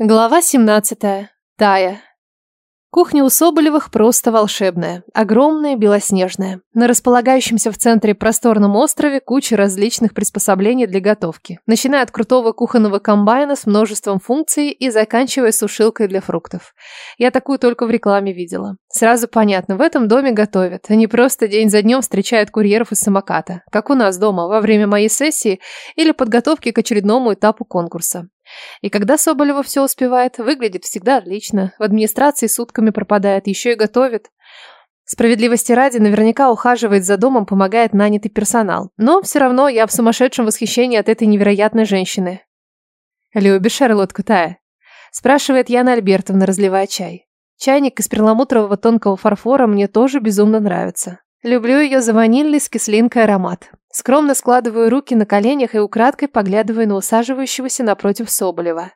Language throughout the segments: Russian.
Глава 17. Тая. Кухня у Соболевых просто волшебная. Огромная, белоснежная. На располагающемся в центре просторном острове куча различных приспособлений для готовки. Начиная от крутого кухонного комбайна с множеством функций и заканчивая сушилкой для фруктов. Я такую только в рекламе видела. Сразу понятно, в этом доме готовят. Они просто день за днем встречают курьеров из самоката. Как у нас дома во время моей сессии или подготовки к очередному этапу конкурса. И когда Соболева все успевает, выглядит всегда отлично. В администрации сутками пропадает, еще и готовит. Справедливости ради, наверняка ухаживает за домом, помогает нанятый персонал. Но все равно я в сумасшедшем восхищении от этой невероятной женщины. «Любишь шарлотку, Тая?» Спрашивает Яна Альбертовна, разливая чай. Чайник из перламутрового тонкого фарфора мне тоже безумно нравится. Люблю ее за ванильный с кислинкой аромат. Скромно складываю руки на коленях и украдкой поглядываю на усаживающегося напротив Соболева.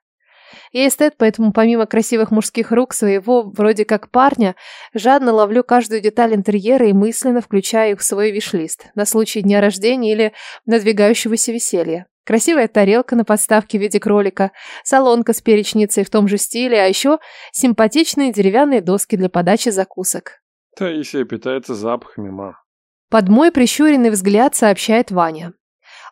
Я эстет, поэтому помимо красивых мужских рук своего, вроде как парня, жадно ловлю каждую деталь интерьера и мысленно включаю их в свой виш-лист на случай дня рождения или надвигающегося веселья. Красивая тарелка на подставке в виде кролика, салонка с перечницей в том же стиле, а еще симпатичные деревянные доски для подачи закусок. Таисия питается запахами, ма. Под мой прищуренный взгляд сообщает Ваня.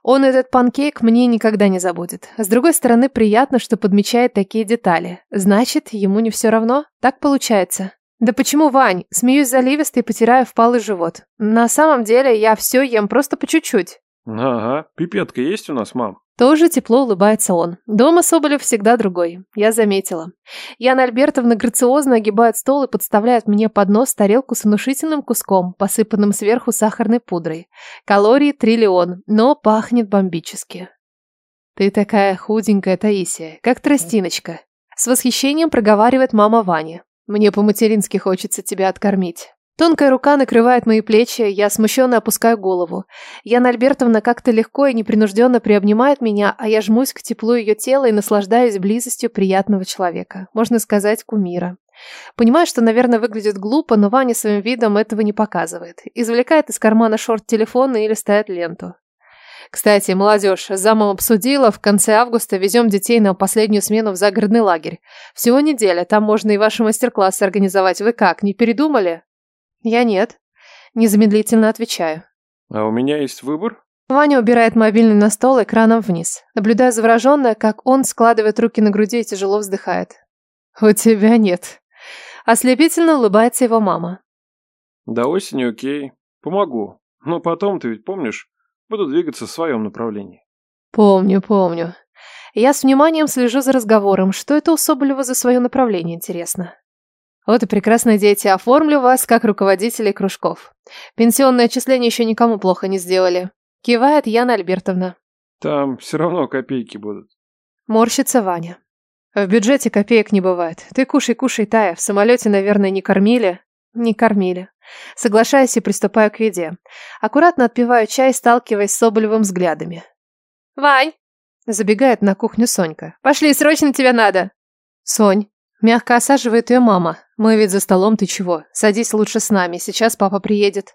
Он этот панкейк мне никогда не забудет. С другой стороны, приятно, что подмечает такие детали. Значит, ему не все равно? Так получается. Да почему, Вань? Смеюсь заливисто и потираю впалый живот. На самом деле, я все ем просто по чуть-чуть. Ага, пипетка есть у нас, мам? Тоже тепло улыбается он. Дома Соболев всегда другой. Я заметила. Яна Альбертовна грациозно огибает стол и подставляет мне под нос тарелку с внушительным куском, посыпанным сверху сахарной пудрой. Калорий триллион, но пахнет бомбически. Ты такая худенькая, Таисия, как тростиночка. С восхищением проговаривает мама Ваня. Мне по-матерински хочется тебя откормить. Тонкая рука накрывает мои плечи, я смущенно опускаю голову. Яна Альбертовна как-то легко и непринужденно приобнимает меня, а я жмусь к теплу ее тела и наслаждаюсь близостью приятного человека. Можно сказать, кумира. Понимаю, что, наверное, выглядит глупо, но Ваня своим видом этого не показывает. Извлекает из кармана шорт телефона или ставит ленту. Кстати, молодежь, замом обсудила, в конце августа везем детей на последнюю смену в загородный лагерь. Всего неделя, там можно и ваши мастер-классы организовать. Вы как, не передумали? Я нет. Незамедлительно отвечаю. А у меня есть выбор? Ваня убирает мобильный на стол экраном вниз. Наблюдая завороженно, как он складывает руки на груди и тяжело вздыхает. У тебя нет. Ослепительно улыбается его мама. До осени окей. Помогу. Но потом, ты ведь помнишь, буду двигаться в своем направлении. Помню, помню. Я с вниманием слежу за разговором. Что это у Соболева за свое направление, интересно? Вот и прекрасные дети, оформлю вас как руководителей кружков. Пенсионное отчисление еще никому плохо не сделали. Кивает Яна Альбертовна. Там все равно копейки будут. Морщится Ваня. В бюджете копеек не бывает. Ты кушай, кушай, Тая. В самолете, наверное, не кормили? Не кормили. Соглашаюсь и приступаю к еде. Аккуратно отпиваю чай, сталкиваясь с Соболевым взглядами. «Вань!» Забегает на кухню Сонька. «Пошли, срочно тебе надо!» «Сонь!» Мягко осаживает ее мама. Мы ведь за столом, ты чего? Садись лучше с нами, сейчас папа приедет.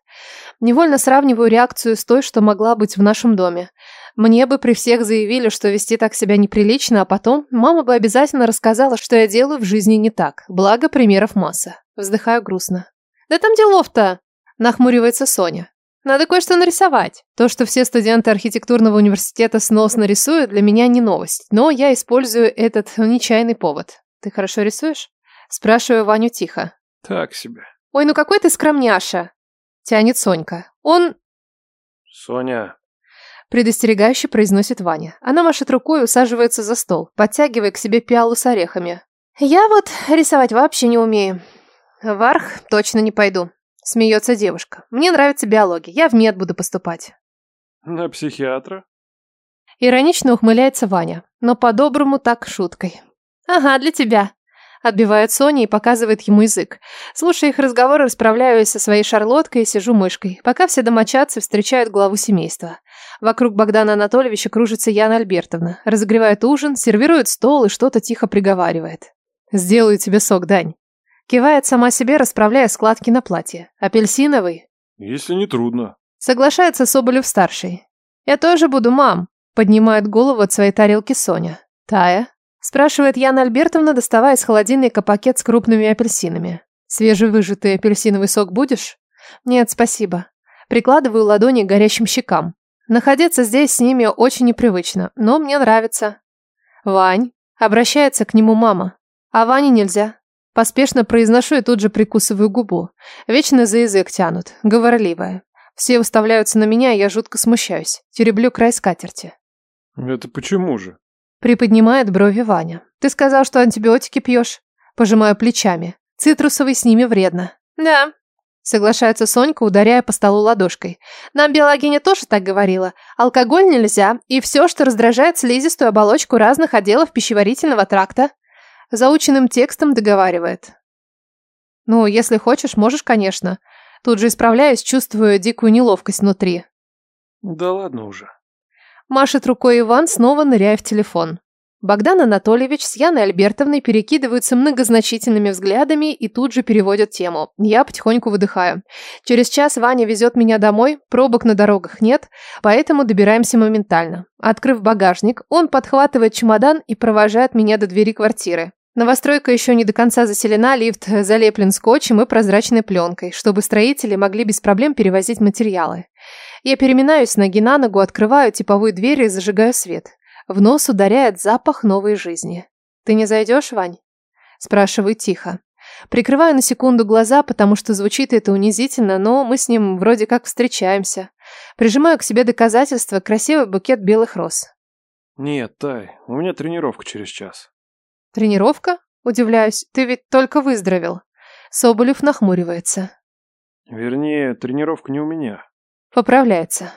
Невольно сравниваю реакцию с той, что могла быть в нашем доме. Мне бы при всех заявили, что вести так себя неприлично, а потом мама бы обязательно рассказала, что я делаю в жизни не так. Благо, примеров масса. Вздыхаю грустно. «Да там делов-то!» – нахмуривается Соня. «Надо кое-что нарисовать. То, что все студенты архитектурного университета снос нарисуют, для меня не новость. Но я использую этот нечаянный повод. Ты хорошо рисуешь? Спрашиваю Ваню тихо. Так себе. Ой, ну какой ты скромняша. Тянет Сонька. Он... Соня. Предостерегающе произносит Ваня. Она машет рукой и усаживается за стол, подтягивая к себе пиалу с орехами. Я вот рисовать вообще не умею. В арх точно не пойду. Смеется девушка. Мне нравится биология. Я в мед буду поступать. На психиатра? Иронично ухмыляется Ваня, но по-доброму так шуткой. «Ага, для тебя», – отбивает Соня и показывает ему язык. Слушая их разговоры, расправляюсь со своей шарлоткой и сижу мышкой, пока все домочадцы встречают главу семейства. Вокруг Богдана Анатольевича кружится Яна Альбертовна, разогревает ужин, сервирует стол и что-то тихо приговаривает. «Сделаю тебе сок, Дань». Кивает сама себе, расправляя складки на платье. «Апельсиновый?» «Если не трудно». Соглашается Соболев-старший. «Я тоже буду, мам», – поднимает голову от своей тарелки Соня. «Тая?» Спрашивает Яна Альбертовна, доставая из холодильника пакет с крупными апельсинами. Свежевыжатый апельсиновый сок будешь? Нет, спасибо. Прикладываю ладони к горящим щекам. Находиться здесь с ними очень непривычно, но мне нравится. Вань, обращается к нему мама. А Ване нельзя. Поспешно произношу и тут же прикусываю губу. Вечно за язык тянут, говорливая. Все уставляются на меня, и я жутко смущаюсь. Тереблю край скатерти. Это почему же? Приподнимает брови Ваня. Ты сказал, что антибиотики пьешь? Пожимаю плечами. Цитрусовый с ними вредно. Да. Соглашается Сонька, ударяя по столу ладошкой. Нам биологиня тоже так говорила. Алкоголь нельзя, и все, что раздражает слизистую оболочку разных отделов пищеварительного тракта. Заученным текстом договаривает. Ну, если хочешь, можешь, конечно. Тут же исправляюсь, чувствуя дикую неловкость внутри. Да ладно уже. Машет рукой Иван, снова ныряя в телефон. Богдан Анатольевич с Яной Альбертовной перекидываются многозначительными взглядами и тут же переводят тему. Я потихоньку выдыхаю. Через час Ваня везет меня домой, пробок на дорогах нет, поэтому добираемся моментально. Открыв багажник, он подхватывает чемодан и провожает меня до двери квартиры. Новостройка еще не до конца заселена, лифт залеплен скотчем и прозрачной пленкой, чтобы строители могли без проблем перевозить материалы. Я переминаюсь ноги на ногу, открываю типовую дверь и зажигаю свет. В нос ударяет запах новой жизни. «Ты не зайдешь, Вань?» Спрашиваю тихо. Прикрываю на секунду глаза, потому что звучит это унизительно, но мы с ним вроде как встречаемся. Прижимаю к себе доказательства, красивый букет белых роз. Нет, Тай, у меня тренировка через час. Тренировка? Удивляюсь, ты ведь только выздоровел. Соболев нахмуривается. Вернее, тренировка не у меня. Поправляется.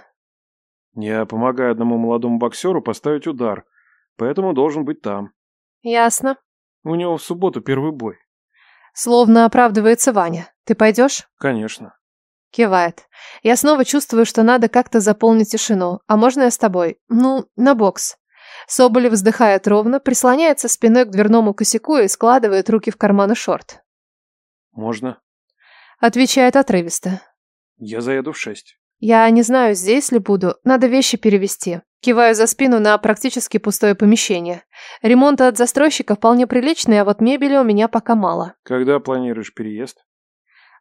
Я помогаю одному молодому боксеру поставить удар, поэтому должен быть там. Ясно. У него в субботу первый бой. Словно оправдывается Ваня. Ты пойдешь? Конечно. Кивает. Я снова чувствую, что надо как-то заполнить тишину. А можно я с тобой? Ну, на бокс. Соболев вздыхает ровно, прислоняется спиной к дверному косяку и складывает руки в карманы шорт. Можно. Отвечает отрывисто. Я заеду в шесть. Я не знаю, здесь ли буду. Надо вещи перевести. Киваю за спину на практически пустое помещение. Ремонт от застройщика вполне приличный, а вот мебели у меня пока мало. Когда планируешь переезд?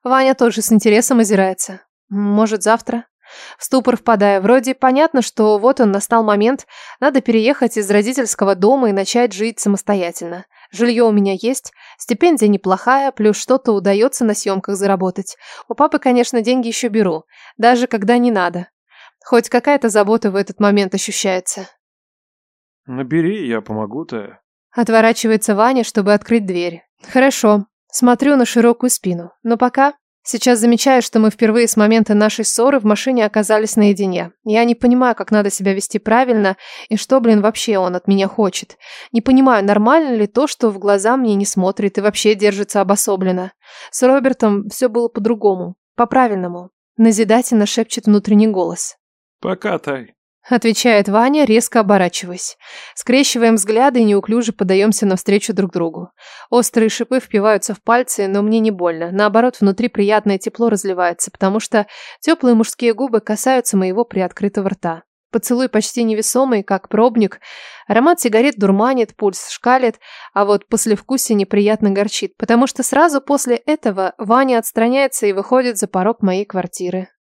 Ваня тоже с интересом озирается. Может, завтра? В ступор впадая. Вроде понятно, что вот он настал момент, надо переехать из родительского дома и начать жить самостоятельно. Жилье у меня есть, стипендия неплохая, плюс что-то удается на съемках заработать. У папы, конечно, деньги еще беру, даже когда не надо. Хоть какая-то забота в этот момент ощущается. Набери, я помогу-то. Отворачивается Ваня, чтобы открыть дверь. Хорошо. Смотрю на широкую спину. Но пока Сейчас замечаю, что мы впервые с момента нашей ссоры в машине оказались наедине. Я не понимаю, как надо себя вести правильно и что, блин, вообще он от меня хочет. Не понимаю, нормально ли то, что в глаза мне не смотрит и вообще держится обособленно. С Робертом все было по-другому, по-правильному. Назидательно шепчет внутренний голос. Пока, Тай. Отвечает Ваня, резко оборачиваясь. Скрещиваем взгляды и неуклюже подаемся навстречу друг другу. Острые шипы впиваются в пальцы, но мне не больно. Наоборот, внутри приятное тепло разливается, потому что теплые мужские губы касаются моего приоткрытого рта. Поцелуй почти невесомый, как пробник. Аромат сигарет дурманит, пульс шкалит, а вот послевкусие неприятно горчит, потому что сразу после этого Ваня отстраняется и выходит за порог моей квартиры.